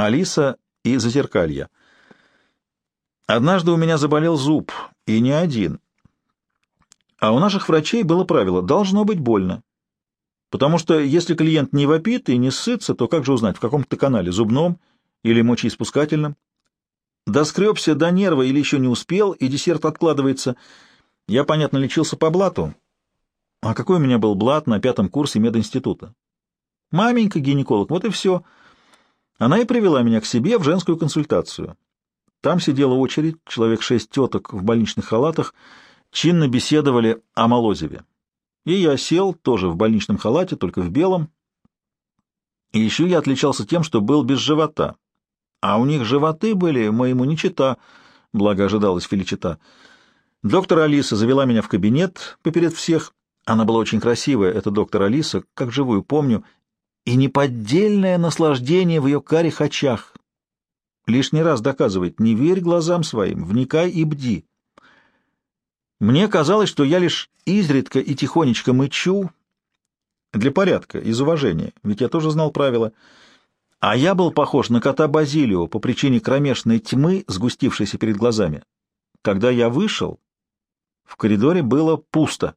Алиса и Зазеркалье. Однажды у меня заболел зуб, и не один. А у наших врачей было правило — должно быть больно. Потому что если клиент не вопит и не ссытся, то как же узнать, в каком-то канале, зубном или мочеиспускательном? Доскребся до нерва или еще не успел, и десерт откладывается. Я, понятно, лечился по блату. А какой у меня был блат на пятом курсе мединститута? Маменька гинеколог, вот и все. Она и привела меня к себе в женскую консультацию. Там сидела очередь, человек шесть теток в больничных халатах, чинно беседовали о Молозеве. И я сел, тоже в больничном халате, только в белом. И еще я отличался тем, что был без живота. А у них животы были, моему не чита, благо ожидалась Феличита. Доктор Алиса завела меня в кабинет поперед всех. Она была очень красивая, это доктор Алиса, как живую помню, и неподдельное наслаждение в ее карих очах. Лишний раз доказывает, не верь глазам своим, вникай и бди. Мне казалось, что я лишь изредка и тихонечко мычу, для порядка, из уважения, ведь я тоже знал правила. А я был похож на кота Базилио по причине кромешной тьмы, сгустившейся перед глазами. Когда я вышел, в коридоре было пусто.